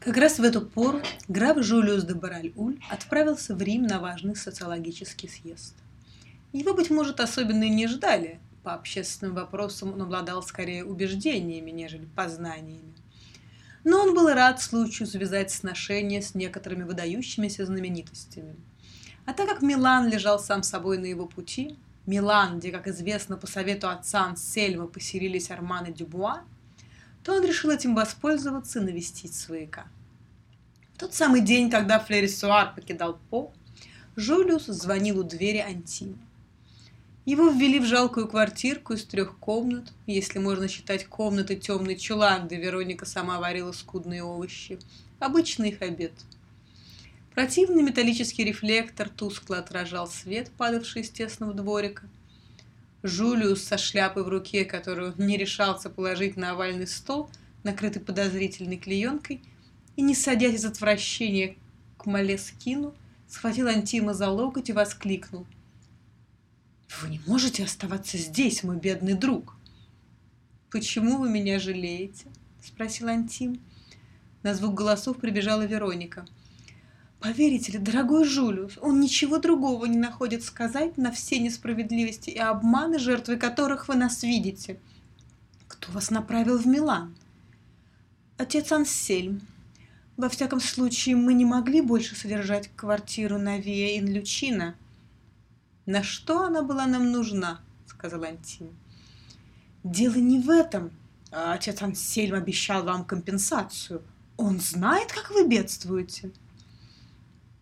Как раз в эту пору граф Жулиус де Бараль-Уль отправился в Рим на важный социологический съезд. Его, быть может, особенно и не ждали. По общественным вопросам он обладал скорее убеждениями, нежели познаниями. Но он был рад случаю завязать сношения с некоторыми выдающимися знаменитостями. А так как Милан лежал сам собой на его пути, Милан, где, как известно, по совету отца Ансельма поселились Арман и Дюбуа, то он решил этим воспользоваться и навестить свояка. В тот самый день, когда Флерисуар покидал По, Жулиус звонил у двери Антима. Его ввели в жалкую квартирку из трех комнат, если можно считать комнаты темный чулан, где Вероника сама варила скудные овощи. Обычный их обед. Противный металлический рефлектор тускло отражал свет, падавший из тесного дворика. Жулиус со шляпой в руке, которую не решался положить на овальный стол, накрытый подозрительной клеенкой, и, не садясь из отвращения к Малескину, схватил Антима за локоть и воскликнул. «Вы не можете оставаться здесь, мой бедный друг!» «Почему вы меня жалеете?» — спросил Антим. На звук голосов прибежала Вероника — Поверите ли, дорогой Жулиус, он ничего другого не находит сказать на все несправедливости и обманы, жертвой которых вы нас видите. Кто вас направил в Милан? Отец Ансельм. Во всяком случае, мы не могли больше содержать квартиру на Виа Инлючина. На что она была нам нужна? сказал Антин. Дело не в этом. Отец Ансельм обещал вам компенсацию. Он знает, как вы бедствуете.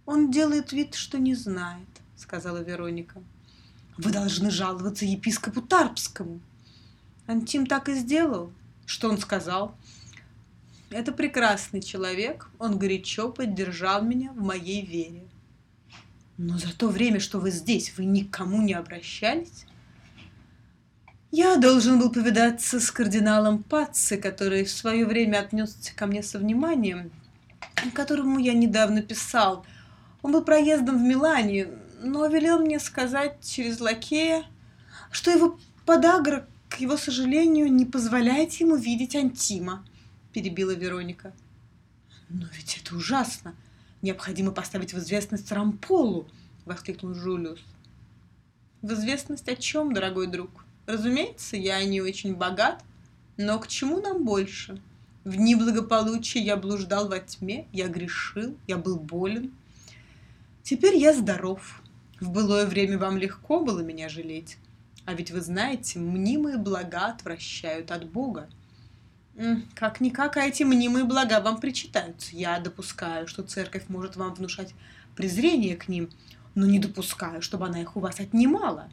«Он делает вид, что не знает», — сказала Вероника. «Вы должны жаловаться епископу Тарпскому». Антим так и сделал. Что он сказал? «Это прекрасный человек, он горячо поддержал меня в моей вере». «Но за то время, что вы здесь, вы никому не обращались?» Я должен был повидаться с кардиналом Пацци, который в свое время отнесся ко мне со вниманием, которому я недавно писал – он был проездом в Милане, но велел мне сказать через лакея, что его подагра, к его сожалению, не позволяет ему видеть Антима, перебила Вероника. Но ведь это ужасно. Необходимо поставить в известность Рамполу, воскликнул Жулиус. В известность о чем, дорогой друг? Разумеется, я не очень богат, но к чему нам больше? В дни благополучия я блуждал во тьме, я грешил, я был болен, Теперь я здоров. В былое время вам легко было меня жалеть. А ведь вы знаете, мнимые блага отвращают от Бога. Как-никак, а эти мнимые блага вам причитаются. Я допускаю, что церковь может вам внушать презрение к ним, но не допускаю, чтобы она их у вас отнимала.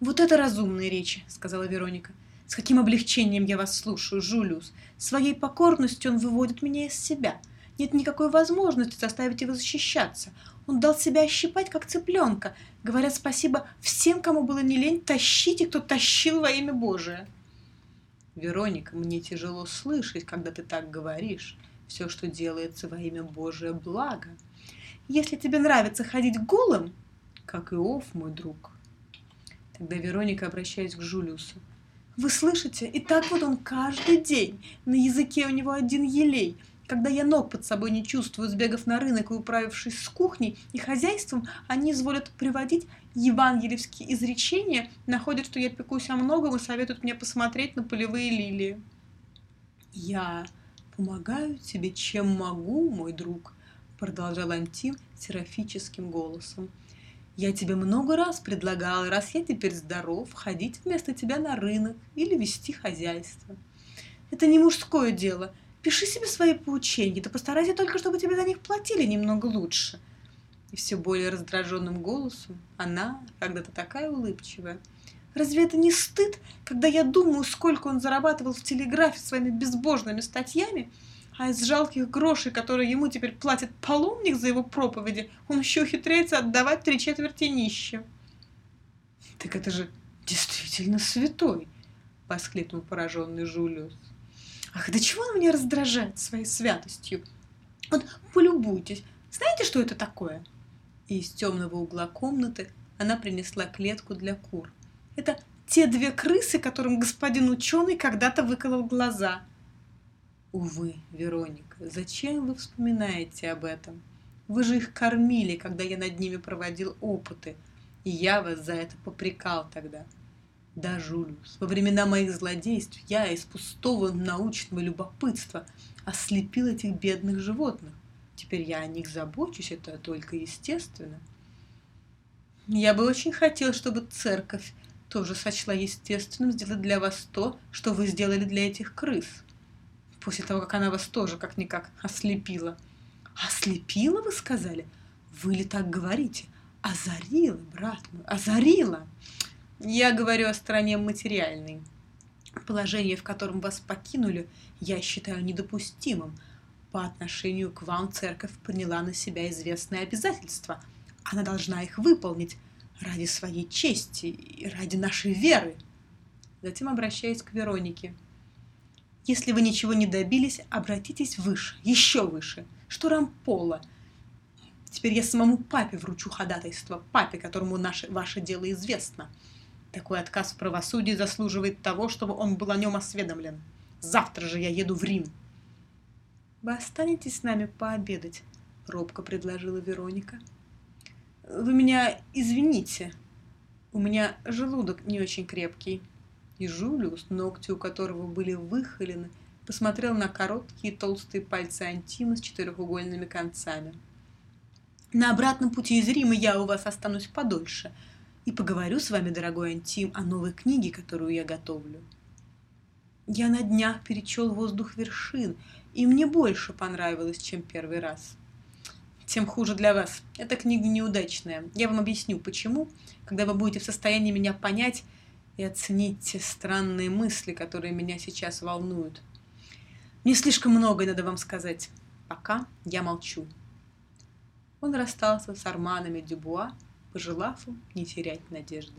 Вот это разумные речи, сказала Вероника. С каким облегчением я вас слушаю, Жулиус. Своей покорностью он выводит меня из себя – нет никакой возможности заставить его защищаться. Он дал себя ощипать, как цыпленка, говоря спасибо всем, кому было не лень, тащите, кто тащил во имя Божие. Вероника, мне тяжело слышать, когда ты так говоришь. Все, что делается во имя Божие, благо. Если тебе нравится ходить голым, как Иов, мой друг. Тогда Вероника, обращаясь к Жулиусу. Вы слышите? И так вот он каждый день. На языке у него один елей – когда я ног под собой не чувствую, сбегав на рынок и управившись с кухней и хозяйством, они изволят приводить евангелевские изречения, находят, что я пекусь о многом и советуют мне посмотреть на полевые лилии. «Я помогаю тебе, чем могу, мой друг», — продолжал Антим серафическим голосом. «Я тебе много раз предлагал, раз я теперь здоров, ходить вместо тебя на рынок или вести хозяйство. Это не мужское дело — Пиши себе свои поучения, да постарайся только, чтобы тебе за них платили немного лучше. И все более раздраженным голосом она, когда-то такая улыбчивая. Разве это не стыд, когда я думаю, сколько он зарабатывал в телеграфе своими безбожными статьями, а из жалких грошей, которые ему теперь платит паломник за его проповеди, он еще ухитряется отдавать три четверти нищим. «Так это же действительно святой!» — воскликнул пораженный Жулиус. Ах, до чего он меня раздражает своей святостью? Вот полюбуйтесь, знаете, что это такое? И из темного угла комнаты она принесла клетку для кур. Это те две крысы, которым господин ученый когда-то выколол глаза. Увы, Вероника, зачем вы вспоминаете об этом? Вы же их кормили, когда я над ними проводил опыты, и я вас за это попрекал тогда. Да, Жулиус, во времена моих злодейств я из пустого научного любопытства ослепил этих бедных животных. Теперь я о них забочусь, это только естественно. Я бы очень хотел, чтобы церковь тоже сочла естественным сделать для вас то, что вы сделали для этих крыс. После того, как она вас тоже как-никак ослепила. Ослепила, вы сказали? Вы ли так говорите? Озарила, брат мой, озарила. Я говорю о стороне материальной. Положение, в котором вас покинули, я считаю недопустимым. По отношению к вам церковь приняла на себя известные обязательства. Она должна их выполнить ради своей чести и ради нашей веры. Затем обращаюсь к Веронике. Если вы ничего не добились, обратитесь выше, еще выше, что Рампола. Теперь я самому папе вручу ходатайство, папе, которому наше, ваше дело известно. Такой отказ в правосудии заслуживает того, чтобы он был о нем осведомлен. Завтра же я еду в Рим. «Вы останетесь с нами пообедать?» — робко предложила Вероника. «Вы меня извините. У меня желудок не очень крепкий». И Жулиус, ногти у которого были выхолены, посмотрел на короткие толстые пальцы Антима с четырехугольными концами. «На обратном пути из Рима я у вас останусь подольше», и поговорю с вами, дорогой Антим, о новой книге, которую я готовлю. Я на днях перечел воздух вершин, и мне больше понравилось, чем первый раз. Тем хуже для вас. Эта книга неудачная. Я вам объясню, почему, когда вы будете в состоянии меня понять и оценить те странные мысли, которые меня сейчас волнуют. Мне слишком многое надо вам сказать. Пока я молчу. Он расстался с Арманами Дюбуа, пожелав не терять надежды.